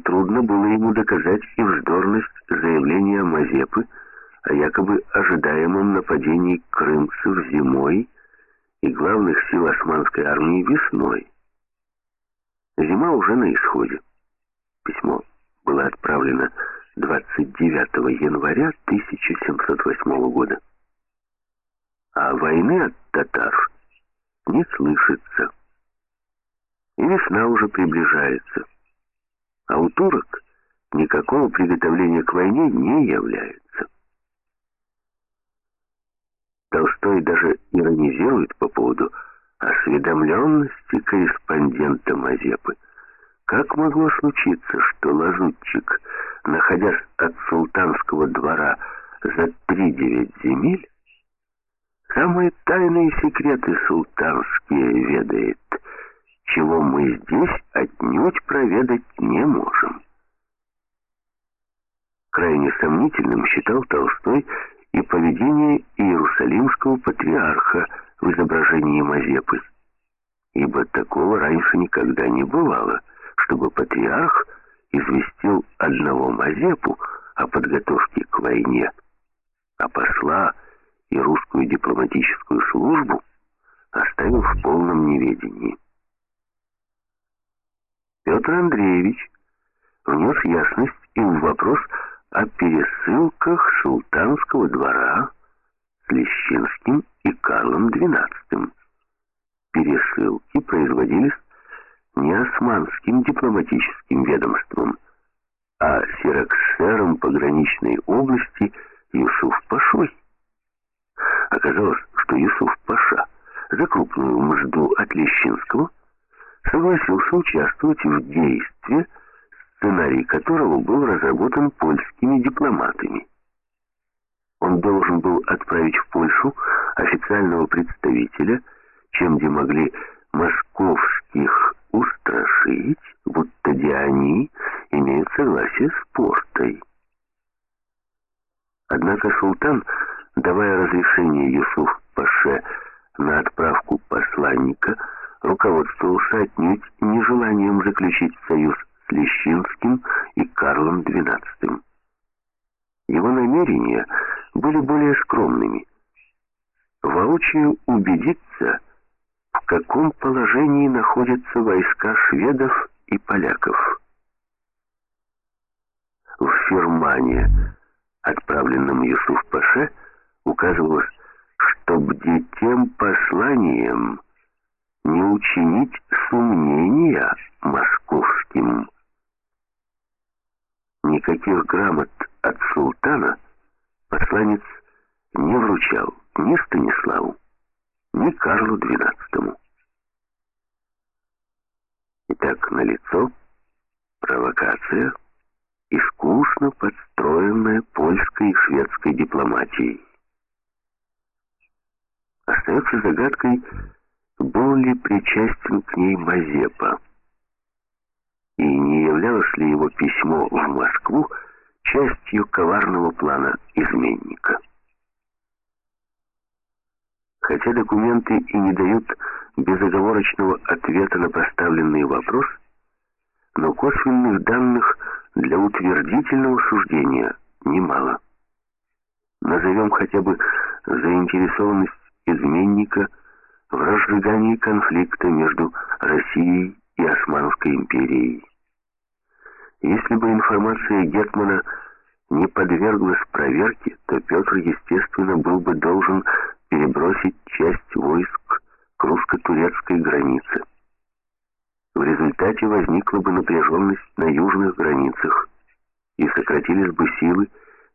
нетрудно было ему доказать и вздорность заявления Мазепы о якобы ожидаемом нападении крымцев зимой и главных сил османской армии весной. Зима уже на исходе. Письмо было отправлено 29 января 1708 года. А войны от татар не слышится. И весна уже приближается. А у турок никакого приготовления к войне не является. Толстой даже иронизирует по поводу осведомленности корреспондента Мазепы. Как могло случиться, что лазутчик, находясь от султанского двора за три-девять земель, самые тайные секреты султанские ведает, чего мы здесь отнюдь проведать не можем. Крайне сомнительным считал Толстой и поведение иерусалимского патриарха в изображении Мазепы, ибо такого раньше никогда не бывало, чтобы патриарх известил одного Мазепу о подготовке к войне, а посла и русскую дипломатическую службу оставил в полном неведении. Петр Андреевич внес ясность и в вопрос о пересылках султанского двора с Лещинским и Карлом XII. Пересылки производились не османским дипломатическим ведомством, а сираксером пограничной области Юсуф-Пашой. Оказалось, что Юсуф-Паша за крупную мжду от Лещинского согласился участвовать в действии, сценарий которого был разработан польскими дипломатами. Он должен был отправить в Польшу официального представителя, чем где могли московских устрашить, будто где они имеют согласие с портой. Однако султан, давая разрешение Юсуф-Паше на отправку посланника, руководствовался отнюдь нежеланием заключить союз с Лещинским и Карлом XII. Его намерения были более скромными. Воочию убедиться, в каком положении находятся войска шведов и поляков. В Фермане, отправленном Юсуф-Паше, указывалось, что бди тем посланием не учинить сомнения московским. Никаких грамот от султана посланец не вручал ни Станиславу, ни Карлу XII. Итак, налицо провокация, искусно подстроенная польской и шведской дипломатией. Остается загадкой, был ли причастен к ней Мазепа, и не являлось ли его письмо в Москву частью коварного плана изменника. Хотя документы и не дают безоговорочного ответа на поставленный вопрос, но косвенных данных для утвердительного суждения немало. Назовем хотя бы заинтересованность изменника в разжигании конфликта между Россией и Османской империей. Если бы информация Гетмана не подверглась проверке, то Петр, естественно, был бы должен перебросить часть войск к русско-турецкой границе. В результате возникла бы напряженность на южных границах и сократились бы силы,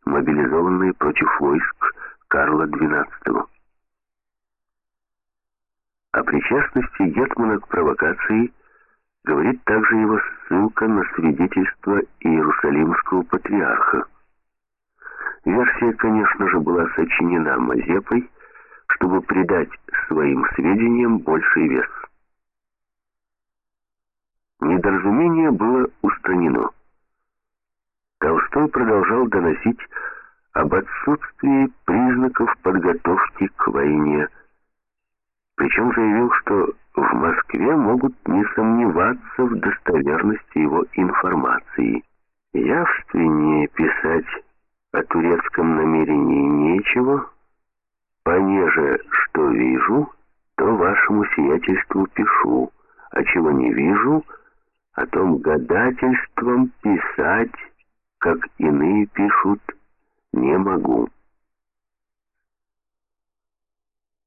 мобилизованные против войск Карла XII. О причастности Гетмана к провокации говорит также его ссылка на свидетельство Иерусалимского патриарха. Версия, конечно же, была сочинена Мазепой, чтобы придать своим сведениям больший вес. Недоразумение было устранено. Толстой продолжал доносить об отсутствии признаков подготовки к войне, причем заявил, что в Москве могут не сомневаться в достоверности его информации. Явственнее писать о турецком намерении нечего. Понеже что вижу, то вашему сиятельству пишу, а чего не вижу, о том гадательством писать, как иные пишут, не могу».